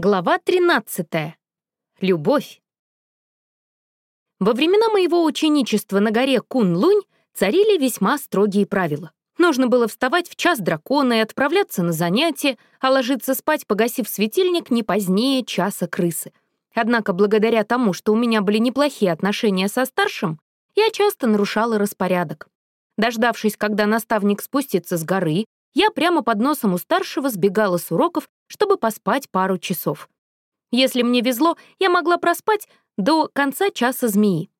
Глава 13. Любовь. Во времена моего ученичества на горе Кун-Лунь царили весьма строгие правила. Нужно было вставать в час дракона и отправляться на занятия, а ложиться спать, погасив светильник, не позднее часа крысы. Однако благодаря тому, что у меня были неплохие отношения со старшим, я часто нарушала распорядок. Дождавшись, когда наставник спустится с горы, я прямо под носом у старшего сбегала с уроков чтобы поспать пару часов. Если мне везло, я могла проспать до конца часа змеи.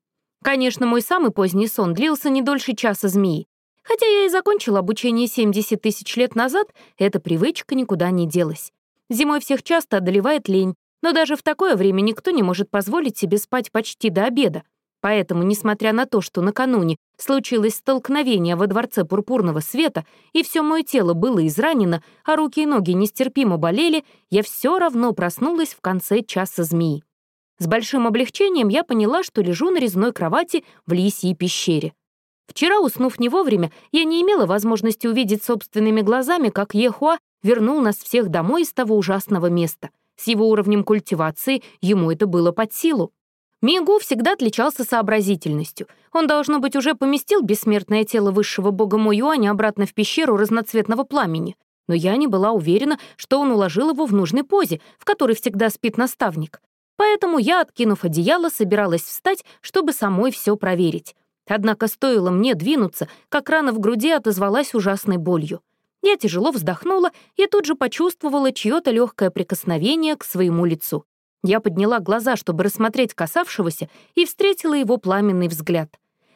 Конечно, мой самый поздний сон длился не дольше часа змеи. Хотя я и закончила обучение 70 тысяч лет назад, эта привычка никуда не делась. Зимой всех часто одолевает лень, но даже в такое время никто не может позволить себе спать почти до обеда. Поэтому, несмотря на то, что накануне случилось столкновение во Дворце Пурпурного Света, и все мое тело было изранено, а руки и ноги нестерпимо болели, я все равно проснулась в конце часа змеи. С большим облегчением я поняла, что лежу на резной кровати в лисьей пещере. Вчера, уснув не вовремя, я не имела возможности увидеть собственными глазами, как Ехуа вернул нас всех домой из того ужасного места. С его уровнем культивации ему это было под силу. Мигу всегда отличался сообразительностью. Он, должно быть, уже поместил бессмертное тело высшего бога Моюаня обратно в пещеру разноцветного пламени. Но я не была уверена, что он уложил его в нужной позе, в которой всегда спит наставник. Поэтому я, откинув одеяло, собиралась встать, чтобы самой все проверить. Однако стоило мне двинуться, как рана в груди отозвалась ужасной болью. Я тяжело вздохнула и тут же почувствовала чье-то легкое прикосновение к своему лицу. Я подняла глаза, чтобы рассмотреть касавшегося, и встретила его пламенный взгляд.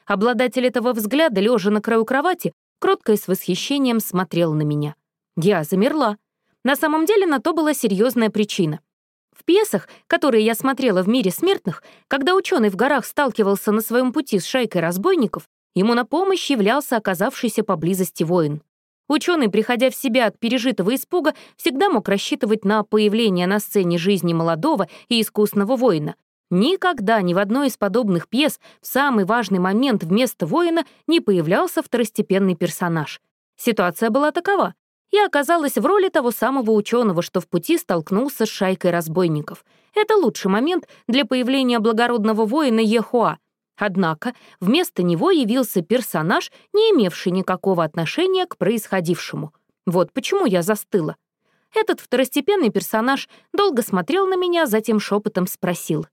Обладатель этого взгляда, лежа на краю кровати, кротко и с восхищением смотрел на меня. Я замерла. На самом деле на то была серьезная причина. В пьесах, которые я смотрела в мире смертных, когда ученый в горах сталкивался на своем пути с шайкой разбойников, ему на помощь являлся оказавшийся поблизости воин. Ученый, приходя в себя от пережитого испуга, всегда мог рассчитывать на появление на сцене жизни молодого и искусного воина. Никогда ни в одной из подобных пьес в самый важный момент вместо воина не появлялся второстепенный персонаж. Ситуация была такова. Я оказалась в роли того самого ученого, что в пути столкнулся с шайкой разбойников. Это лучший момент для появления благородного воина Ехуа, Однако вместо него явился персонаж, не имевший никакого отношения к происходившему. Вот почему я застыла. Этот второстепенный персонаж долго смотрел на меня, затем шепотом спросил.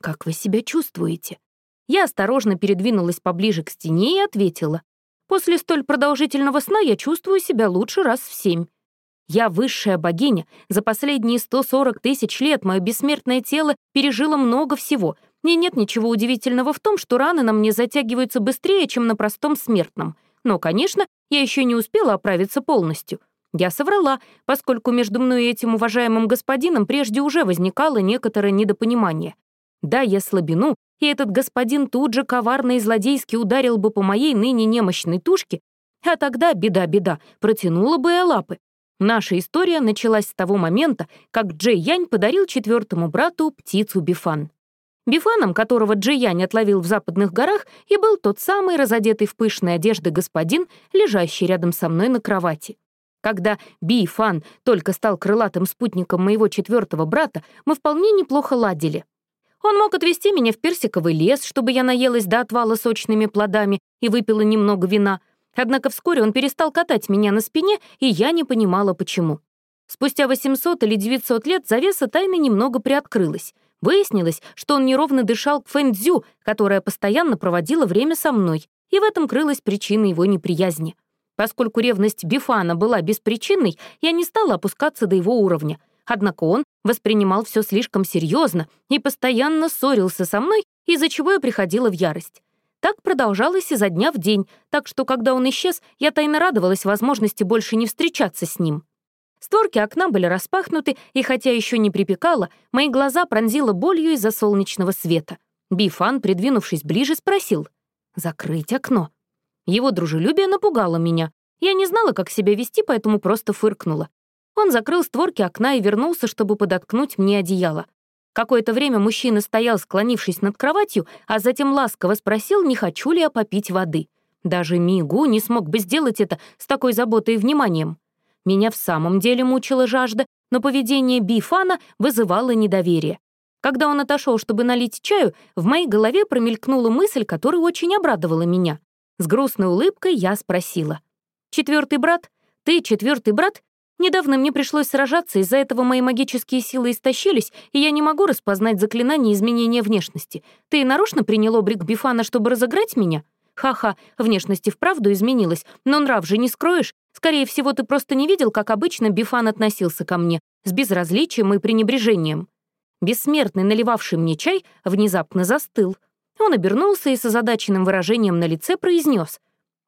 «Как вы себя чувствуете?» Я осторожно передвинулась поближе к стене и ответила. «После столь продолжительного сна я чувствую себя лучше раз в семь. Я высшая богиня. За последние 140 тысяч лет мое бессмертное тело пережило много всего — и нет ничего удивительного в том, что раны на мне затягиваются быстрее, чем на простом смертном. Но, конечно, я еще не успела оправиться полностью. Я соврала, поскольку между мной и этим уважаемым господином прежде уже возникало некоторое недопонимание. Да, я слабину, и этот господин тут же коварно и злодейски ударил бы по моей ныне немощной тушке, а тогда, беда-беда, протянула бы и лапы. Наша история началась с того момента, как Джей Янь подарил четвертому брату птицу Бифан. Бифаном, которого Джиянь отловил в западных горах, и был тот самый разодетый в пышные одежды господин, лежащий рядом со мной на кровати. Когда Би-фан только стал крылатым спутником моего четвертого брата, мы вполне неплохо ладили. Он мог отвезти меня в персиковый лес, чтобы я наелась до отвала сочными плодами и выпила немного вина, однако вскоре он перестал катать меня на спине, и я не понимала, почему. Спустя 800 или 900 лет завеса тайны немного приоткрылась — Выяснилось, что он неровно дышал к Фэнцзю, которая постоянно проводила время со мной, и в этом крылась причина его неприязни. Поскольку ревность Бифана была беспричинной, я не стала опускаться до его уровня. Однако он воспринимал все слишком серьезно и постоянно ссорился со мной, из-за чего я приходила в ярость. Так продолжалось изо дня в день, так что, когда он исчез, я тайно радовалась возможности больше не встречаться с ним. Створки окна были распахнуты, и хотя еще не припекало, мои глаза пронзило болью из-за солнечного света. Бифан, придвинувшись ближе, спросил «Закрыть окно». Его дружелюбие напугало меня. Я не знала, как себя вести, поэтому просто фыркнула. Он закрыл створки окна и вернулся, чтобы подоткнуть мне одеяло. Какое-то время мужчина стоял, склонившись над кроватью, а затем ласково спросил, не хочу ли я попить воды. Даже Мигу не смог бы сделать это с такой заботой и вниманием. Меня в самом деле мучила жажда, но поведение Бифана вызывало недоверие. Когда он отошел, чтобы налить чаю, в моей голове промелькнула мысль, которая очень обрадовала меня. С грустной улыбкой я спросила. «Четвертый брат? Ты четвертый брат? Недавно мне пришлось сражаться, из-за этого мои магические силы истощились, и я не могу распознать заклинание изменения внешности. Ты нарочно принял облик Бифана, чтобы разыграть меня? Ха-ха, внешность и вправду изменилась, но нрав же не скроешь. Скорее всего, ты просто не видел, как обычно Бифан относился ко мне, с безразличием и пренебрежением». Бессмертный, наливавший мне чай, внезапно застыл. Он обернулся и с озадаченным выражением на лице произнес: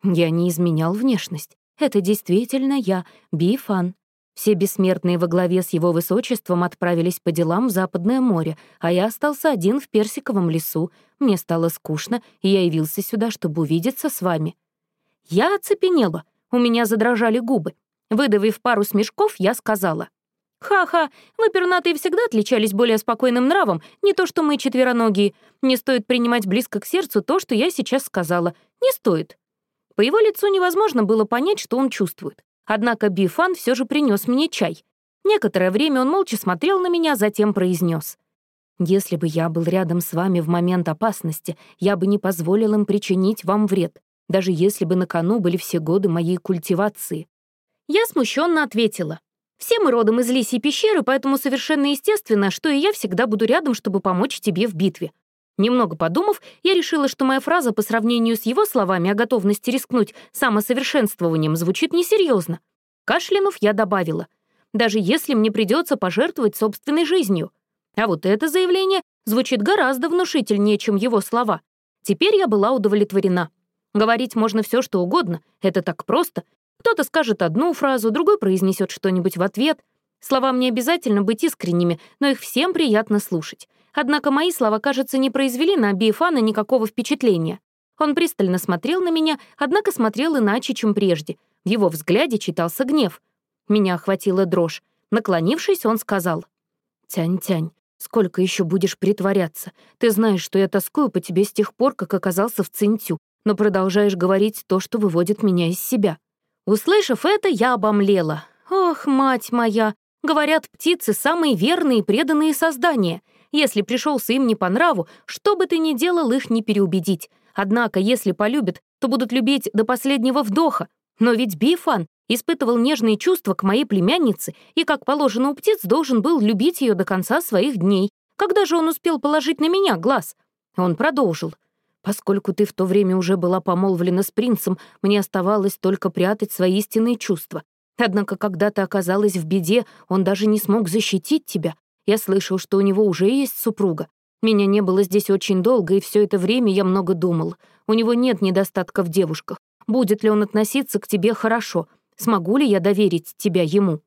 «Я не изменял внешность. Это действительно я, Бифан. Все бессмертные во главе с его высочеством отправились по делам в Западное море, а я остался один в Персиковом лесу. Мне стало скучно, и я явился сюда, чтобы увидеться с вами». Я оцепенела, у меня задрожали губы. Выдавив пару смешков, я сказала — «Ха-ха, вы, пернатые, всегда отличались более спокойным нравом, не то что мы, четвероногие. Не стоит принимать близко к сердцу то, что я сейчас сказала. Не стоит». По его лицу невозможно было понять, что он чувствует. Однако Бифан все же принес мне чай. Некоторое время он молча смотрел на меня, затем произнес: «Если бы я был рядом с вами в момент опасности, я бы не позволил им причинить вам вред, даже если бы на кону были все годы моей культивации». Я смущенно ответила. Все мы родом из Лисьей пещеры, поэтому совершенно естественно, что и я всегда буду рядом, чтобы помочь тебе в битве». Немного подумав, я решила, что моя фраза по сравнению с его словами о готовности рискнуть самосовершенствованием звучит несерьезно. Кашлянув, я добавила, «Даже если мне придется пожертвовать собственной жизнью». А вот это заявление звучит гораздо внушительнее, чем его слова. Теперь я была удовлетворена. Говорить можно все, что угодно, это так просто, кто-то скажет одну фразу, другой произнесет что-нибудь в ответ. Словам не обязательно быть искренними, но их всем приятно слушать. Однако мои слова, кажется, не произвели на Биефана никакого впечатления. Он пристально смотрел на меня, однако смотрел иначе, чем прежде. В его взгляде читался гнев. Меня охватила дрожь. Наклонившись, он сказал. «Тянь-тянь, сколько еще будешь притворяться? Ты знаешь, что я тоскую по тебе с тех пор, как оказался в Цинтю, но продолжаешь говорить то, что выводит меня из себя». Услышав это, я обомлела. «Ох, мать моя! Говорят, птицы — самые верные и преданные создания. Если пришелся им не по нраву, что бы ты ни делал, их не переубедить. Однако, если полюбят, то будут любить до последнего вдоха. Но ведь Бифан испытывал нежные чувства к моей племяннице и, как положено у птиц, должен был любить ее до конца своих дней. Когда же он успел положить на меня глаз? Он продолжил. Поскольку ты в то время уже была помолвлена с принцем, мне оставалось только прятать свои истинные чувства. Однако, когда ты оказалась в беде, он даже не смог защитить тебя. Я слышал, что у него уже есть супруга. Меня не было здесь очень долго, и все это время я много думал. У него нет недостатка в девушках. Будет ли он относиться к тебе хорошо? Смогу ли я доверить тебя ему?»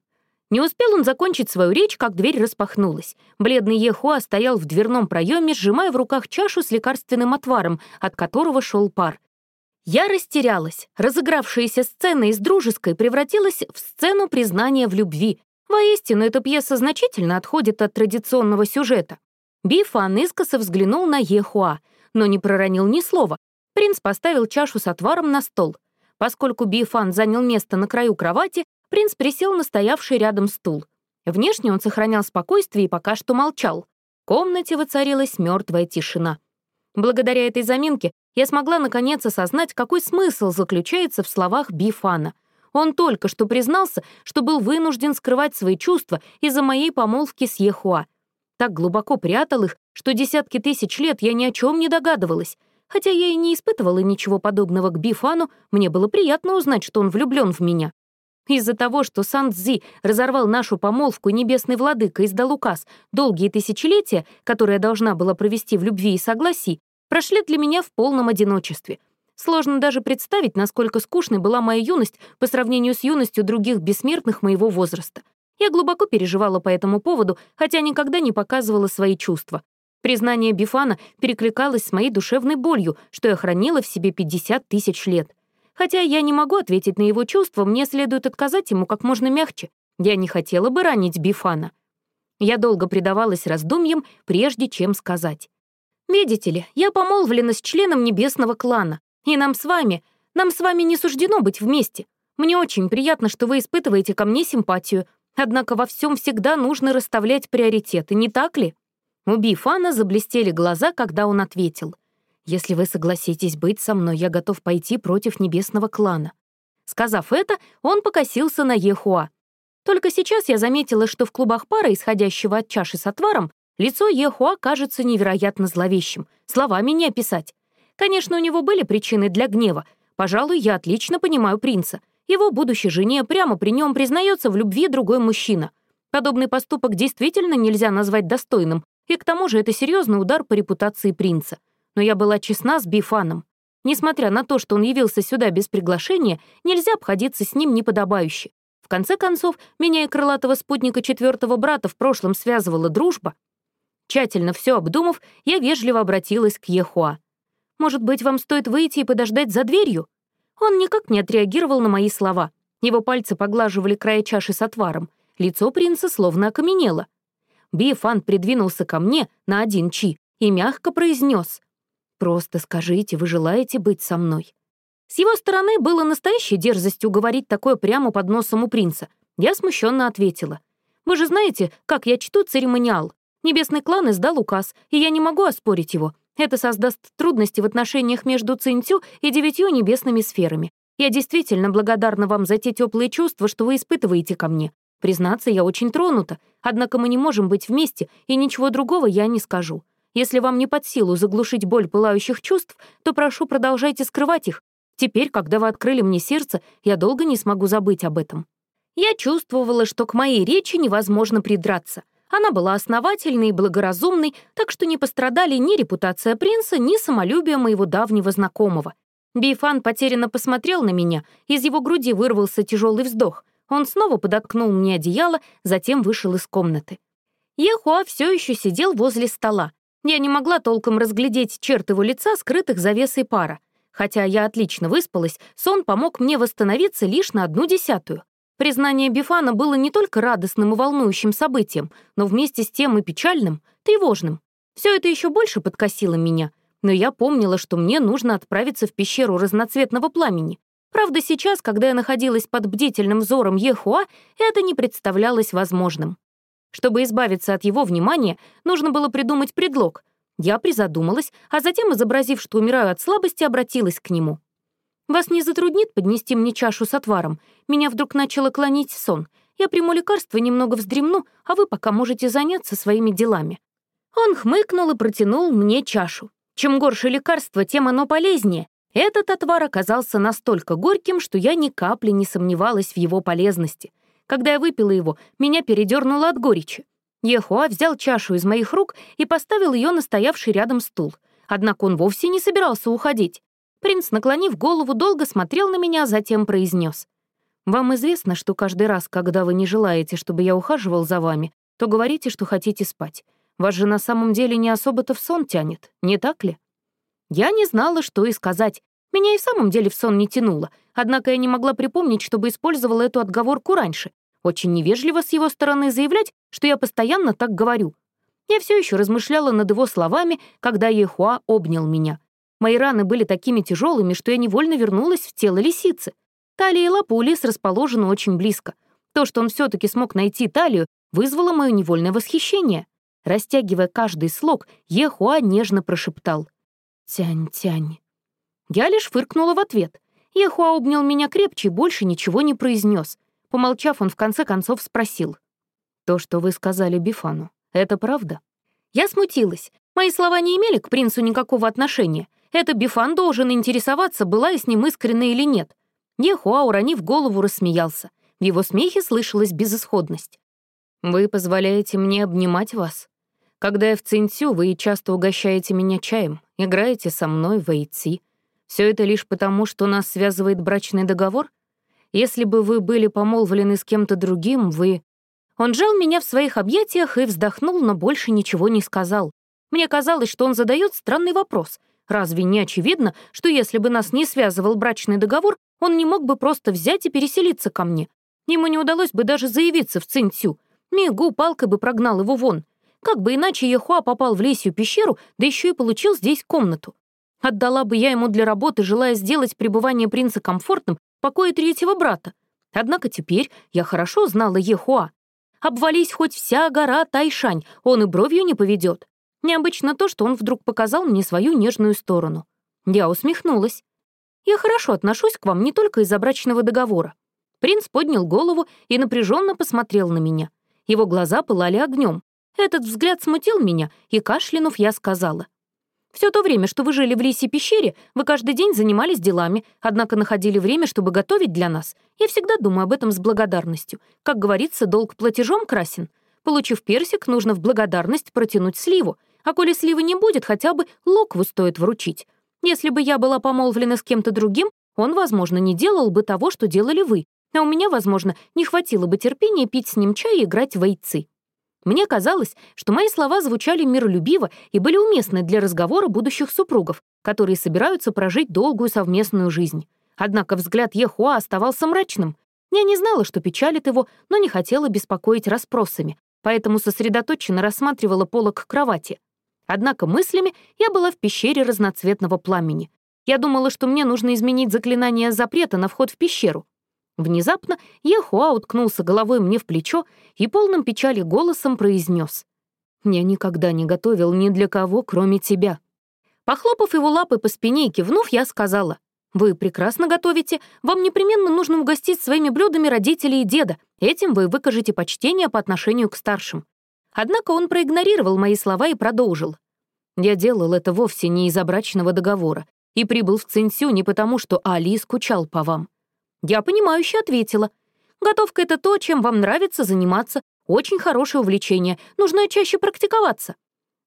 Не успел он закончить свою речь, как дверь распахнулась. Бледный Ехуа стоял в дверном проеме, сжимая в руках чашу с лекарственным отваром, от которого шел пар. Я растерялась. Разыгравшаяся сцена из дружеской превратилась в сцену признания в любви. Воистину, эта пьеса значительно отходит от традиционного сюжета. Бифан искоса взглянул на Ехуа, но не проронил ни слова. Принц поставил чашу с отваром на стол. Поскольку Бифан занял место на краю кровати, Принц присел на стоявший рядом стул. Внешне он сохранял спокойствие и пока что молчал. В комнате воцарилась мертвая тишина. Благодаря этой заминке я смогла наконец осознать, какой смысл заключается в словах Бифана. Он только что признался, что был вынужден скрывать свои чувства из-за моей помолвки с Ехуа. Так глубоко прятал их, что десятки тысяч лет я ни о чем не догадывалась. Хотя я и не испытывала ничего подобного к Бифану, мне было приятно узнать, что он влюблен в меня. Из-за того, что Сан-Цзи разорвал нашу помолвку, небесный владыка издал указ, долгие тысячелетия, которые я должна была провести в любви и согласии, прошли для меня в полном одиночестве. Сложно даже представить, насколько скучной была моя юность по сравнению с юностью других бессмертных моего возраста. Я глубоко переживала по этому поводу, хотя никогда не показывала свои чувства. Признание Бифана перекликалось с моей душевной болью, что я хранила в себе 50 тысяч лет — Хотя я не могу ответить на его чувства, мне следует отказать ему как можно мягче. Я не хотела бы ранить Бифана. Я долго предавалась раздумьям, прежде чем сказать. «Видите ли, я помолвлена с членом небесного клана, и нам с вами, нам с вами не суждено быть вместе. Мне очень приятно, что вы испытываете ко мне симпатию. Однако во всем всегда нужно расставлять приоритеты, не так ли? У Бифана заблестели глаза, когда он ответил. «Если вы согласитесь быть со мной, я готов пойти против небесного клана». Сказав это, он покосился на Ехуа. Только сейчас я заметила, что в клубах пара, исходящего от чаши с отваром, лицо Ехуа кажется невероятно зловещим. Словами не описать. Конечно, у него были причины для гнева. Пожалуй, я отлично понимаю принца. Его будущей жене прямо при нем признается в любви другой мужчина. Подобный поступок действительно нельзя назвать достойным, и к тому же это серьезный удар по репутации принца. Но я была честна с Бифаном. Несмотря на то, что он явился сюда без приглашения, нельзя обходиться с ним неподобающе. В конце концов, меня и крылатого спутника четвертого брата в прошлом связывала дружба. Тщательно все обдумав, я вежливо обратилась к Ехуа. «Может быть, вам стоит выйти и подождать за дверью?» Он никак не отреагировал на мои слова. Его пальцы поглаживали края чаши с отваром. Лицо принца словно окаменело. Бифан придвинулся ко мне на один чи и мягко произнес: «Просто скажите, вы желаете быть со мной?» С его стороны было настоящей дерзостью говорить такое прямо под носом у принца. Я смущенно ответила. «Вы же знаете, как я чту церемониал. Небесный клан издал указ, и я не могу оспорить его. Это создаст трудности в отношениях между Цинцю и девятью небесными сферами. Я действительно благодарна вам за те теплые чувства, что вы испытываете ко мне. Признаться, я очень тронута, однако мы не можем быть вместе, и ничего другого я не скажу. Если вам не под силу заглушить боль пылающих чувств, то прошу, продолжайте скрывать их. Теперь, когда вы открыли мне сердце, я долго не смогу забыть об этом». Я чувствовала, что к моей речи невозможно придраться. Она была основательной и благоразумной, так что не пострадали ни репутация принца, ни самолюбие моего давнего знакомого. Бифан потерянно посмотрел на меня, из его груди вырвался тяжелый вздох — он снова подоткнул мне одеяло, затем вышел из комнаты. Ехуа все еще сидел возле стола. Я не могла толком разглядеть черт его лица, скрытых завесой пара. Хотя я отлично выспалась, сон помог мне восстановиться лишь на одну десятую. Признание Бифана было не только радостным и волнующим событием, но вместе с тем и печальным, тревожным. Все это еще больше подкосило меня, но я помнила, что мне нужно отправиться в пещеру разноцветного пламени, Правда, сейчас, когда я находилась под бдительным взором Ехуа, это не представлялось возможным. Чтобы избавиться от его внимания, нужно было придумать предлог. Я призадумалась, а затем, изобразив, что умираю от слабости, обратилась к нему. «Вас не затруднит поднести мне чашу с отваром? Меня вдруг начало клонить сон. Я приму лекарство, немного вздремну, а вы пока можете заняться своими делами». Он хмыкнул и протянул мне чашу. Чем горше лекарство, тем оно полезнее. Этот отвар оказался настолько горьким, что я ни капли не сомневалась в его полезности. Когда я выпила его, меня передернуло от горечи. Ехуа взял чашу из моих рук и поставил ее на стоявший рядом стул. Однако он вовсе не собирался уходить. Принц, наклонив голову, долго смотрел на меня, а затем произнес: «Вам известно, что каждый раз, когда вы не желаете, чтобы я ухаживал за вами, то говорите, что хотите спать. Вас же на самом деле не особо-то в сон тянет, не так ли?» Я не знала, что и сказать. Меня и в самом деле в сон не тянуло, однако я не могла припомнить, чтобы использовала эту отговорку раньше. Очень невежливо с его стороны заявлять, что я постоянно так говорю. Я все еще размышляла над его словами, когда Ехуа обнял меня. Мои раны были такими тяжелыми, что я невольно вернулась в тело лисицы. Талия и лапа у лис расположены очень близко. То, что он все таки смог найти талию, вызвало мое невольное восхищение. Растягивая каждый слог, Ехуа нежно прошептал. «Тянь-тянь». Я лишь фыркнула в ответ. Ехуа обнял меня крепче и больше ничего не произнес. Помолчав, он в конце концов спросил. «То, что вы сказали Бифану, это правда?» Я смутилась. Мои слова не имели к принцу никакого отношения. Это Бифан должен интересоваться, была я с ним искренна или нет. Ехуа, уронив голову, рассмеялся. В его смехе слышалась безысходность. «Вы позволяете мне обнимать вас?» Когда я в Цинцю, вы часто угощаете меня чаем, играете со мной в Эйци. Все это лишь потому, что нас связывает брачный договор? Если бы вы были помолвлены с кем-то другим, вы...» Он жал меня в своих объятиях и вздохнул, но больше ничего не сказал. Мне казалось, что он задает странный вопрос. Разве не очевидно, что если бы нас не связывал брачный договор, он не мог бы просто взять и переселиться ко мне? Ему не удалось бы даже заявиться в Цинцю. Мигу палкой бы прогнал его вон. Как бы иначе Ехуа попал в лесью пещеру, да еще и получил здесь комнату. Отдала бы я ему для работы, желая сделать пребывание принца комфортным, покоя третьего брата. Однако теперь я хорошо знала Ехуа. Обвались хоть вся гора Тайшань, он и бровью не поведет. Необычно то, что он вдруг показал мне свою нежную сторону. Я усмехнулась. Я хорошо отношусь к вам не только из-за брачного договора. Принц поднял голову и напряженно посмотрел на меня. Его глаза пылали огнем. Этот взгляд смутил меня, и, кашлянув, я сказала. Все то время, что вы жили в лисе пещере, вы каждый день занимались делами, однако находили время, чтобы готовить для нас. Я всегда думаю об этом с благодарностью. Как говорится, долг платежом красен. Получив персик, нужно в благодарность протянуть сливу. А коли сливы не будет, хотя бы локву стоит вручить. Если бы я была помолвлена с кем-то другим, он, возможно, не делал бы того, что делали вы. А у меня, возможно, не хватило бы терпения пить с ним чай и играть в яйцы. Мне казалось, что мои слова звучали миролюбиво и были уместны для разговора будущих супругов, которые собираются прожить долгую совместную жизнь. Однако взгляд Ехуа оставался мрачным. Я не знала, что печалит его, но не хотела беспокоить расспросами, поэтому сосредоточенно рассматривала полок кровати. Однако мыслями я была в пещере разноцветного пламени. Я думала, что мне нужно изменить заклинание запрета на вход в пещеру. Внезапно Ехуа уткнулся головой мне в плечо и полным печали голосом произнес: «Я никогда не готовил ни для кого, кроме тебя». Похлопав его лапой по спине и кивнув, я сказала, «Вы прекрасно готовите, вам непременно нужно угостить своими блюдами родителей и деда, этим вы выкажете почтение по отношению к старшим». Однако он проигнорировал мои слова и продолжил. «Я делал это вовсе не из-за брачного договора и прибыл в Цинсю не потому, что Али скучал по вам. Я понимающе ответила. Готовка — это то, чем вам нравится заниматься. Очень хорошее увлечение. Нужно чаще практиковаться.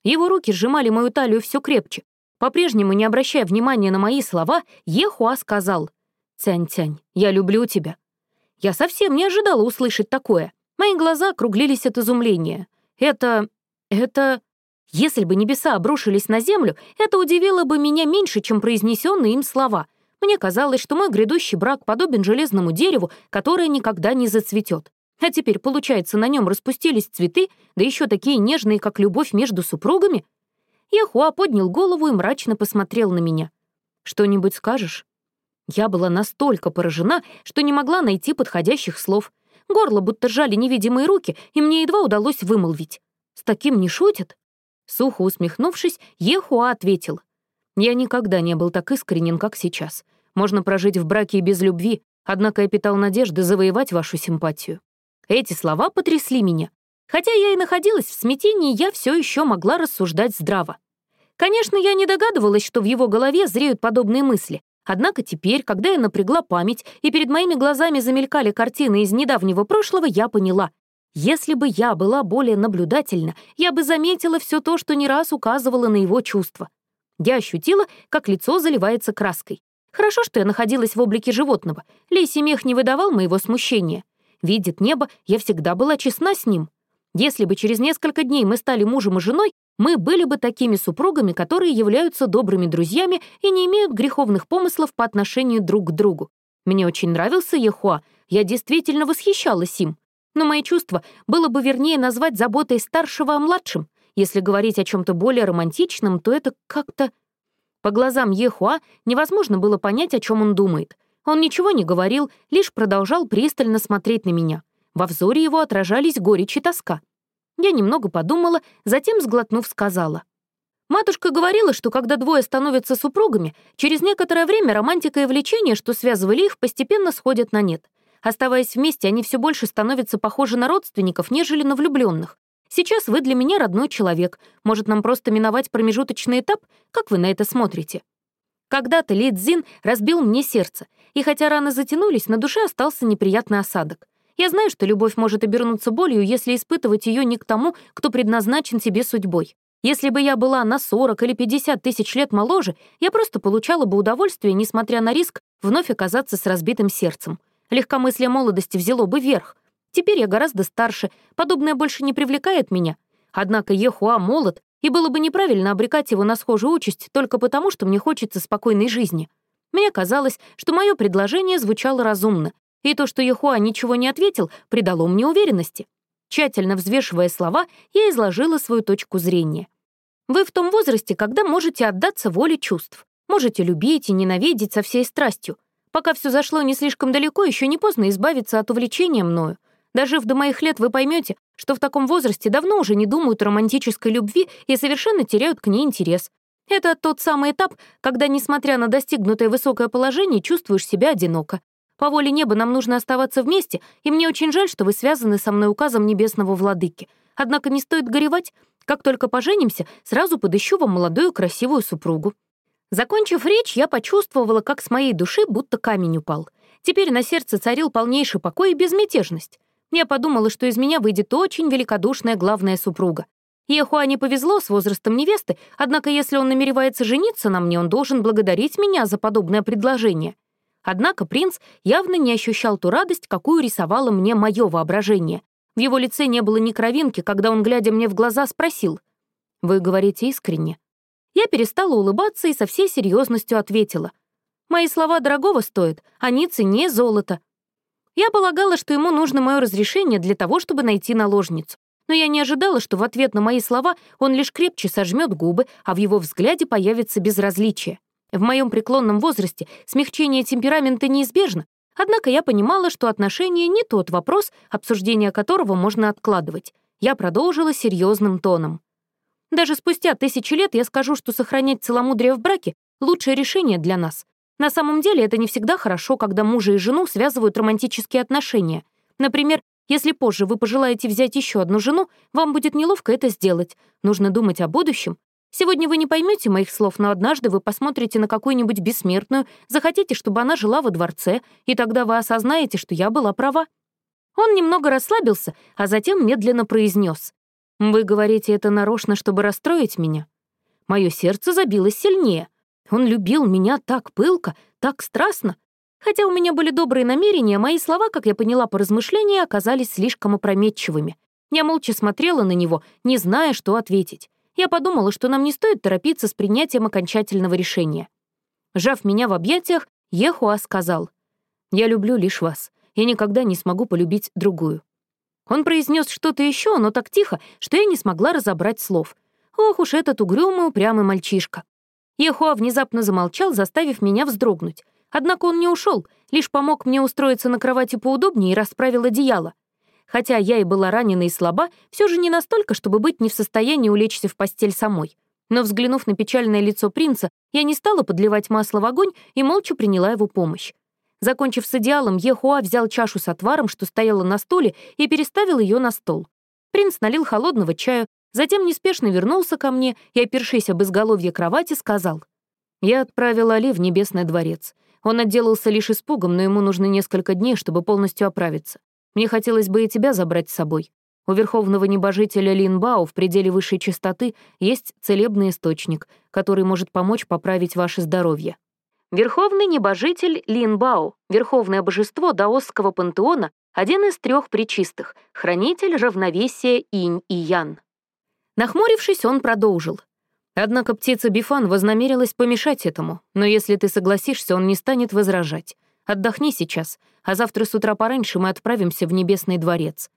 Его руки сжимали мою талию все крепче. По-прежнему, не обращая внимания на мои слова, Ехуа сказал. «Тянь-тянь, я люблю тебя». Я совсем не ожидала услышать такое. Мои глаза округлились от изумления. Это... это... Если бы небеса обрушились на землю, это удивило бы меня меньше, чем произнесенные им слова — мне казалось, что мой грядущий брак подобен железному дереву, которое никогда не зацветет. А теперь, получается, на нем распустились цветы, да еще такие нежные, как любовь между супругами? Яхуа поднял голову и мрачно посмотрел на меня. «Что-нибудь скажешь?» Я была настолько поражена, что не могла найти подходящих слов. Горло будто сжали невидимые руки, и мне едва удалось вымолвить. «С таким не шутят?» Сухо усмехнувшись, Ехуа ответил. Я никогда не был так искренен, как сейчас. Можно прожить в браке и без любви, однако я питал надежды завоевать вашу симпатию. Эти слова потрясли меня. Хотя я и находилась в смятении, я все еще могла рассуждать здраво. Конечно, я не догадывалась, что в его голове зреют подобные мысли. Однако теперь, когда я напрягла память, и перед моими глазами замелькали картины из недавнего прошлого, я поняла. Если бы я была более наблюдательна, я бы заметила все то, что не раз указывало на его чувства. Я ощутила, как лицо заливается краской. Хорошо, что я находилась в облике животного. Лисий мех не выдавал моего смущения. Видит небо, я всегда была честна с ним. Если бы через несколько дней мы стали мужем и женой, мы были бы такими супругами, которые являются добрыми друзьями и не имеют греховных помыслов по отношению друг к другу. Мне очень нравился Ехуа, я действительно восхищалась им. Но мои чувства было бы вернее назвать заботой старшего о младшем. Если говорить о чем то более романтичном, то это как-то... По глазам Ехуа невозможно было понять, о чем он думает. Он ничего не говорил, лишь продолжал пристально смотреть на меня. Во взоре его отражались горечь и тоска. Я немного подумала, затем, сглотнув, сказала. Матушка говорила, что когда двое становятся супругами, через некоторое время романтика и влечение, что связывали их, постепенно сходят на нет. Оставаясь вместе, они все больше становятся похожи на родственников, нежели на влюбленных. Сейчас вы для меня родной человек. Может, нам просто миновать промежуточный этап? Как вы на это смотрите?» Когда-то Ли Цзин разбил мне сердце, и хотя раны затянулись, на душе остался неприятный осадок. Я знаю, что любовь может обернуться болью, если испытывать ее не к тому, кто предназначен тебе судьбой. Если бы я была на 40 или 50 тысяч лет моложе, я просто получала бы удовольствие, несмотря на риск, вновь оказаться с разбитым сердцем. Легкомыслие молодости взяло бы верх — Теперь я гораздо старше, подобное больше не привлекает меня. Однако Ехуа молод, и было бы неправильно обрекать его на схожую участь только потому, что мне хочется спокойной жизни. Мне казалось, что мое предложение звучало разумно, и то, что Ехуа ничего не ответил, придало мне уверенности. Тщательно взвешивая слова, я изложила свою точку зрения. Вы в том возрасте, когда можете отдаться воле чувств. Можете любить и ненавидеть со всей страстью. Пока все зашло не слишком далеко, еще не поздно избавиться от увлечения мною. Дожив до моих лет, вы поймете, что в таком возрасте давно уже не думают о романтической любви и совершенно теряют к ней интерес. Это тот самый этап, когда, несмотря на достигнутое высокое положение, чувствуешь себя одиноко. По воле неба нам нужно оставаться вместе, и мне очень жаль, что вы связаны со мной указом небесного владыки. Однако не стоит горевать. Как только поженимся, сразу подыщу вам молодую красивую супругу». Закончив речь, я почувствовала, как с моей души будто камень упал. Теперь на сердце царил полнейший покой и безмятежность. Я подумала, что из меня выйдет очень великодушная главная супруга. Ехуа не повезло с возрастом невесты, однако если он намеревается жениться на мне, он должен благодарить меня за подобное предложение. Однако принц явно не ощущал ту радость, какую рисовало мне мое воображение. В его лице не было ни кровинки, когда он, глядя мне в глаза, спросил. «Вы говорите искренне?» Я перестала улыбаться и со всей серьезностью ответила. «Мои слова дорогого стоят, они цене золота». Я полагала, что ему нужно мое разрешение для того, чтобы найти наложницу. Но я не ожидала, что в ответ на мои слова он лишь крепче сожмет губы, а в его взгляде появится безразличие. В моем преклонном возрасте смягчение темперамента неизбежно, однако я понимала, что отношения не тот вопрос, обсуждение которого можно откладывать. Я продолжила серьезным тоном. Даже спустя тысячи лет я скажу, что сохранять целомудрие в браке — лучшее решение для нас. На самом деле это не всегда хорошо, когда мужа и жену связывают романтические отношения. Например, если позже вы пожелаете взять еще одну жену, вам будет неловко это сделать. Нужно думать о будущем. Сегодня вы не поймете моих слов, но однажды вы посмотрите на какую-нибудь бессмертную, захотите, чтобы она жила во дворце, и тогда вы осознаете, что я была права. Он немного расслабился, а затем медленно произнес: «Вы говорите это нарочно, чтобы расстроить меня?» Мое сердце забилось сильнее. Он любил меня так пылко, так страстно. Хотя у меня были добрые намерения, мои слова, как я поняла по размышлению, оказались слишком опрометчивыми. Я молча смотрела на него, не зная, что ответить. Я подумала, что нам не стоит торопиться с принятием окончательного решения. Жав меня в объятиях, Ехуа сказал, «Я люблю лишь вас. Я никогда не смогу полюбить другую». Он произнес что-то еще, но так тихо, что я не смогла разобрать слов. Ох уж этот угрюмый, упрямый мальчишка. Ехуа внезапно замолчал, заставив меня вздрогнуть. Однако он не ушел, лишь помог мне устроиться на кровати поудобнее и расправил одеяло. Хотя я и была ранена и слаба, все же не настолько, чтобы быть не в состоянии улечься в постель самой. Но, взглянув на печальное лицо принца, я не стала подливать масло в огонь и молча приняла его помощь. Закончив с идеалом, Ехуа взял чашу с отваром, что стояла на стуле, и переставил ее на стол. Принц налил холодного чаю, затем неспешно вернулся ко мне и, опершись об изголовье кровати, сказал. «Я отправил Али в Небесный дворец. Он отделался лишь испугом, но ему нужно несколько дней, чтобы полностью оправиться. Мне хотелось бы и тебя забрать с собой. У верховного небожителя Линбао в пределе высшей частоты есть целебный источник, который может помочь поправить ваше здоровье. Верховный небожитель Линбао, верховное божество даосского пантеона, один из трех причистых, хранитель равновесия инь и ян. Нахмурившись, он продолжил. Однако птица Бифан вознамерилась помешать этому, но если ты согласишься, он не станет возражать. Отдохни сейчас, а завтра с утра пораньше мы отправимся в Небесный дворец.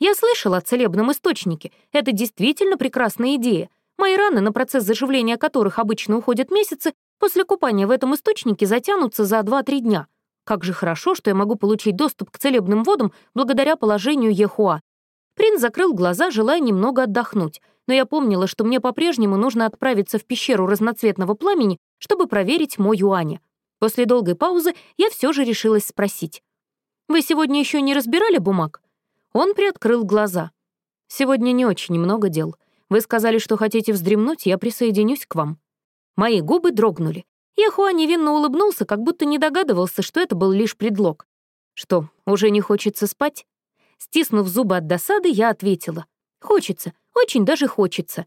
Я слышала о целебном источнике. Это действительно прекрасная идея. Мои раны, на процесс заживления которых обычно уходят месяцы, после купания в этом источнике затянутся за 2-3 дня. Как же хорошо, что я могу получить доступ к целебным водам благодаря положению Ехуа. Принц закрыл глаза, желая немного отдохнуть, но я помнила, что мне по-прежнему нужно отправиться в пещеру разноцветного пламени, чтобы проверить мой юаня. После долгой паузы я все же решилась спросить. «Вы сегодня еще не разбирали бумаг?» Он приоткрыл глаза. «Сегодня не очень много дел. Вы сказали, что хотите вздремнуть, я присоединюсь к вам». Мои губы дрогнули. Яхуа невинно улыбнулся, как будто не догадывался, что это был лишь предлог. «Что, уже не хочется спать?» Стиснув зубы от досады, я ответила. «Хочется, очень даже хочется».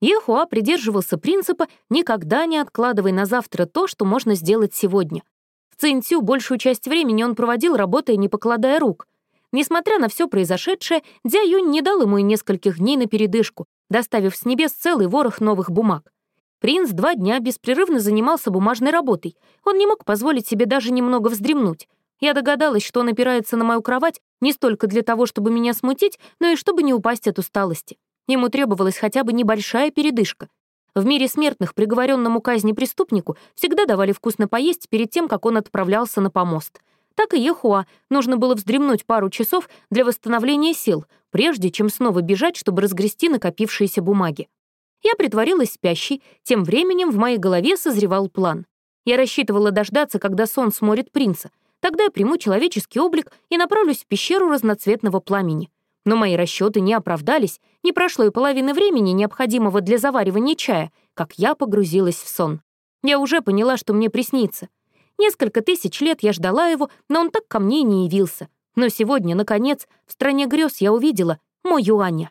Ехуа придерживался принципа «никогда не откладывай на завтра то, что можно сделать сегодня». В Цинцю большую часть времени он проводил, работая, не покладая рук. Несмотря на все произошедшее, Дзя Юнь не дал ему и нескольких дней на передышку, доставив с небес целый ворох новых бумаг. Принц два дня беспрерывно занимался бумажной работой. Он не мог позволить себе даже немного вздремнуть. Я догадалась, что он опирается на мою кровать не столько для того, чтобы меня смутить, но и чтобы не упасть от усталости. Ему требовалась хотя бы небольшая передышка. В мире смертных приговоренному казни преступнику всегда давали вкусно поесть перед тем, как он отправлялся на помост. так и Ехуа нужно было вздремнуть пару часов для восстановления сил, прежде чем снова бежать, чтобы разгрести накопившиеся бумаги. Я притворилась спящей, тем временем в моей голове созревал план. Я рассчитывала дождаться, когда сон сморит принца. Тогда я приму человеческий облик и направлюсь в пещеру разноцветного пламени. Но мои расчеты не оправдались, не прошло и половины времени, необходимого для заваривания чая, как я погрузилась в сон. Я уже поняла, что мне приснится. Несколько тысяч лет я ждала его, но он так ко мне не явился. Но сегодня, наконец, в стране грез я увидела мой Юаня.